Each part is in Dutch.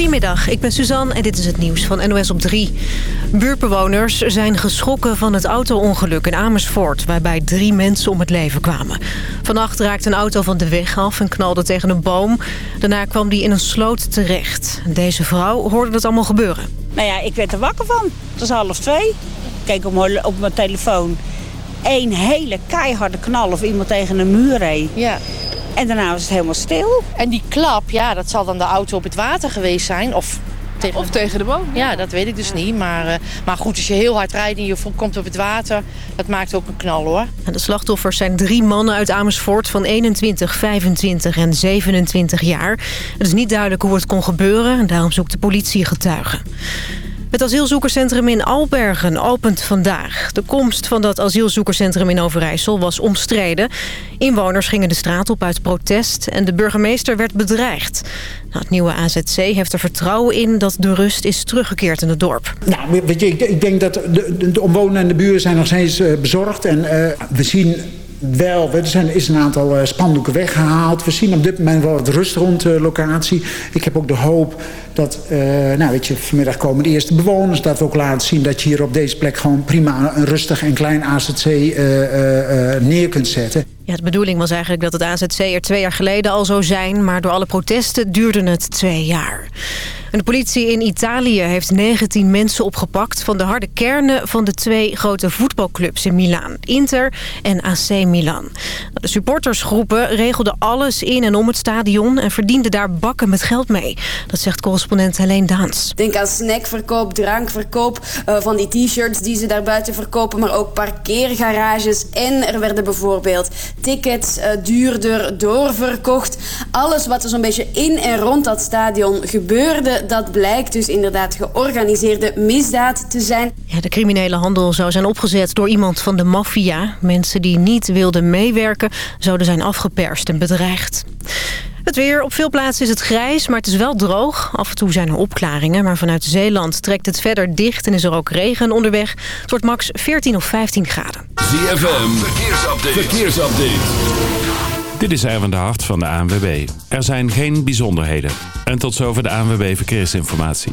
Goedemiddag, ik ben Suzanne en dit is het nieuws van NOS op 3. Buurtbewoners zijn geschrokken van het auto-ongeluk in Amersfoort... waarbij drie mensen om het leven kwamen. Vannacht raakte een auto van de weg af en knalde tegen een boom. Daarna kwam die in een sloot terecht. Deze vrouw hoorde het allemaal gebeuren. Nou ja, ik werd er wakker van. Het was half twee. Ik keek op mijn, op mijn telefoon. Eén hele keiharde knal of iemand tegen een muur reed. Ja. En daarna was het helemaal stil. En die klap, ja, dat zal dan de auto op het water geweest zijn. Of tegen, Of tegen de boom. Ja, dat weet ik dus niet. Maar, eh, maar goed, als je heel hard rijdt en je komt op het water... dat maakt ook een knal, hoor. En de slachtoffers zijn drie mannen uit Amersfoort van 21, 25 en 27 jaar. Het is niet duidelijk hoe het kon gebeuren en daarom zoekt de politie getuigen. Het asielzoekerscentrum in Albergen opent vandaag. De komst van dat asielzoekerscentrum in Overijssel was omstreden. Inwoners gingen de straat op uit protest en de burgemeester werd bedreigd. Nou, het nieuwe AZC heeft er vertrouwen in dat de rust is teruggekeerd in het dorp. Nou, weet je, ik, ik denk dat de, de, de omwonenden en de buren zijn nog steeds uh, bezorgd. En uh, we zien wel, er zijn, is een aantal uh, spandoeken weggehaald. We zien op dit moment wel wat rust rond de locatie. Ik heb ook de hoop dat, uh, nou weet je, vanmiddag komen de eerste bewoners. Dat we ook laten zien dat je hier op deze plek gewoon prima een rustig en klein AZC uh, neer kunt zetten. Ja, de bedoeling was eigenlijk dat het AZC er twee jaar geleden al zou zijn... maar door alle protesten duurde het twee jaar. En de politie in Italië heeft 19 mensen opgepakt... van de harde kernen van de twee grote voetbalclubs in Milaan. Inter en AC Milan. De supportersgroepen regelden alles in en om het stadion... en verdienden daar bakken met geld mee. Dat zegt correspondent Helene Daans. Denk aan snackverkoop, drankverkoop... Uh, van die t-shirts die ze daar buiten verkopen... maar ook parkeergarages. En er werden bijvoorbeeld tickets uh, duurder doorverkocht. Alles wat er zo'n beetje in en rond dat stadion gebeurde... dat blijkt dus inderdaad georganiseerde misdaad te zijn. Ja, de criminele handel zou zijn opgezet door iemand van de maffia. Mensen die niet wilden meewerken zouden zijn afgeperst en bedreigd. Het weer. Op veel plaatsen is het grijs, maar het is wel droog. Af en toe zijn er opklaringen, maar vanuit Zeeland trekt het verder dicht... en is er ook regen onderweg. Het wordt max 14 of 15 graden. ZFM, verkeersupdate. verkeersupdate. Dit is Erwin de Hart van de ANWB. Er zijn geen bijzonderheden. En tot zover de ANWB Verkeersinformatie.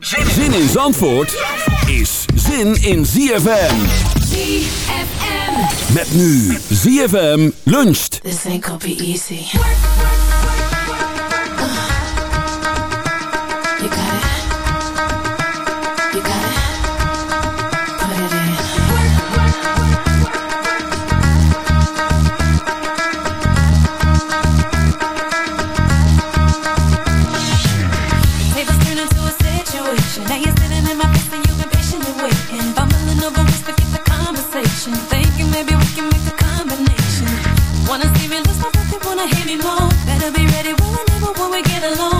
Zin in Zandvoort is zin in ZFM. ZFM. Met nu ZFM luncht. This ain't gonna be easy. Better be ready when whenever when we get alone.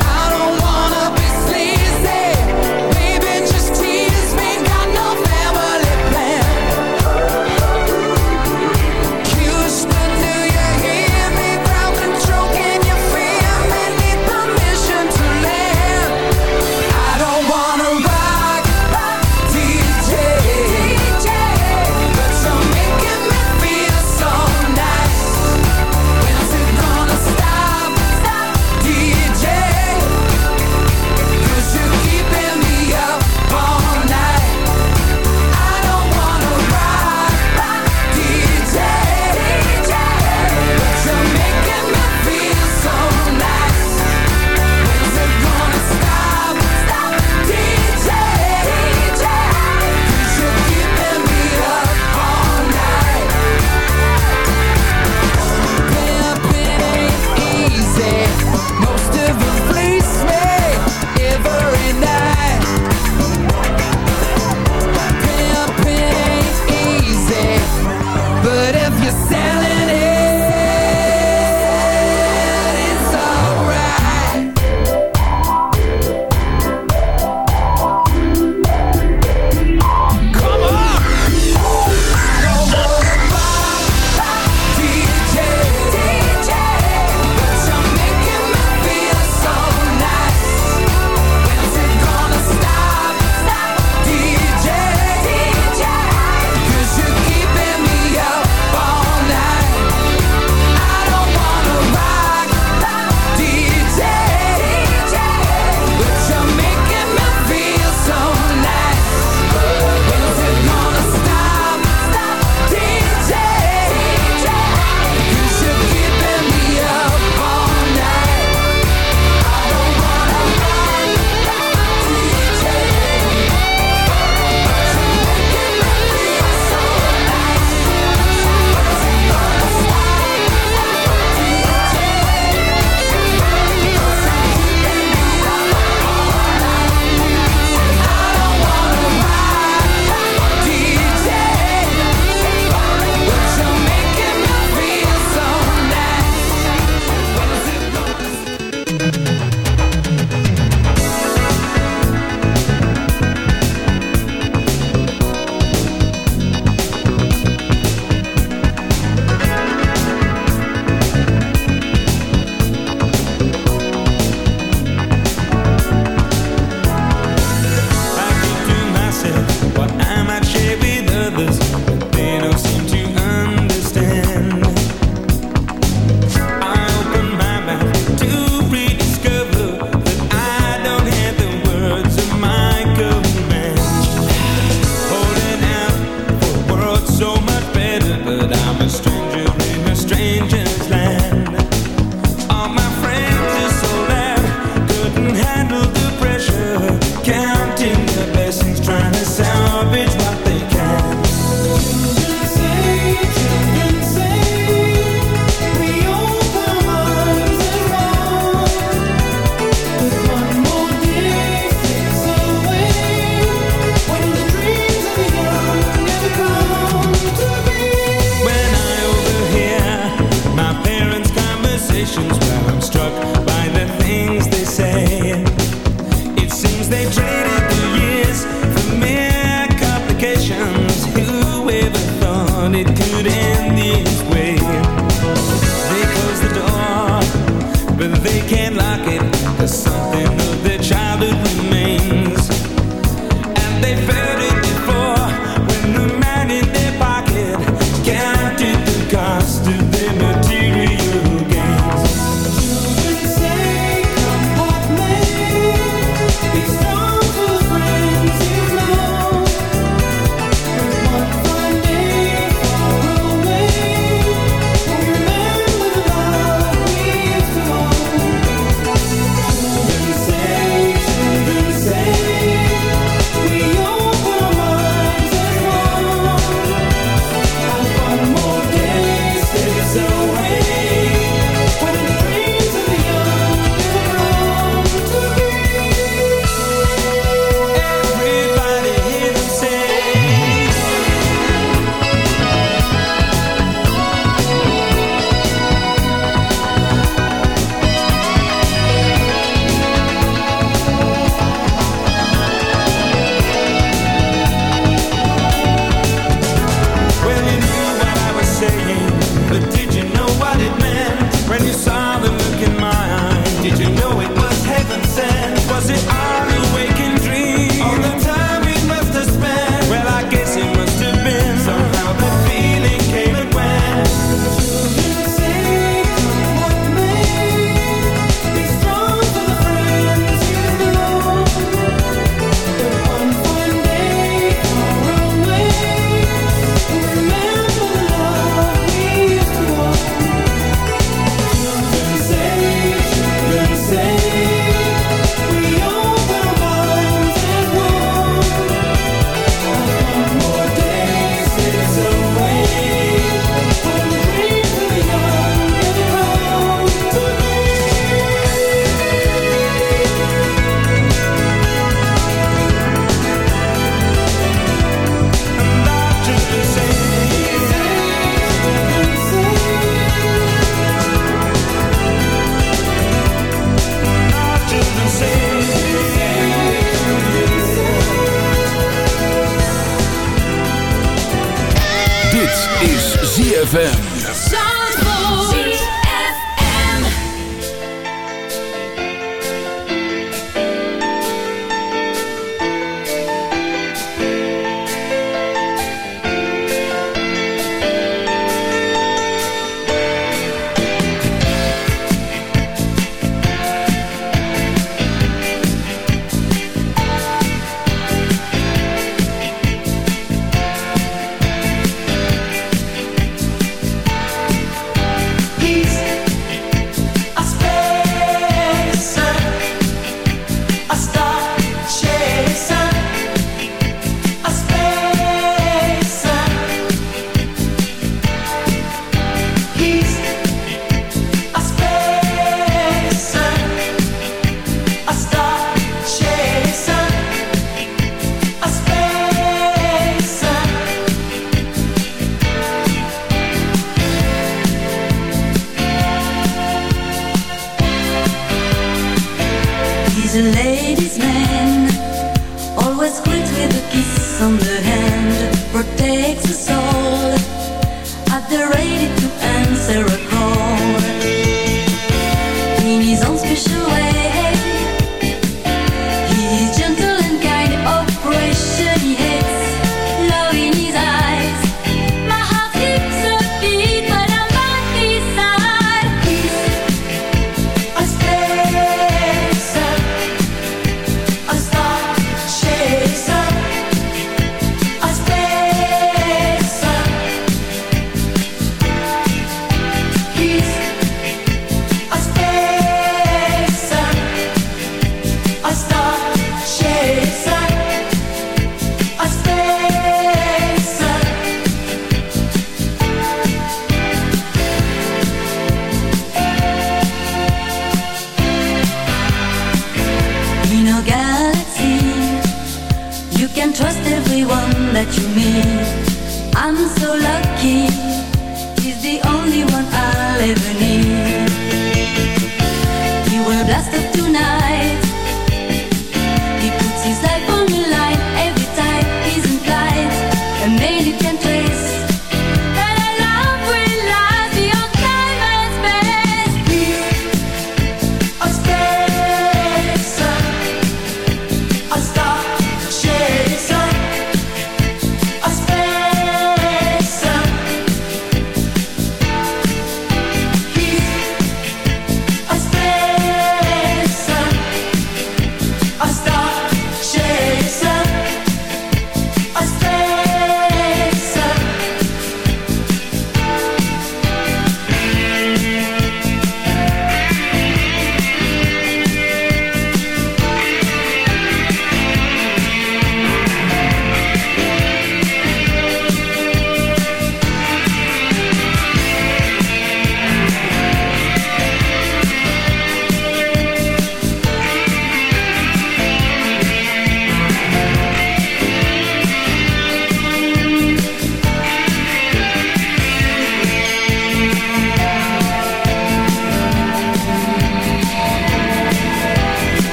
living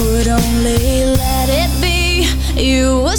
could only let it be, you were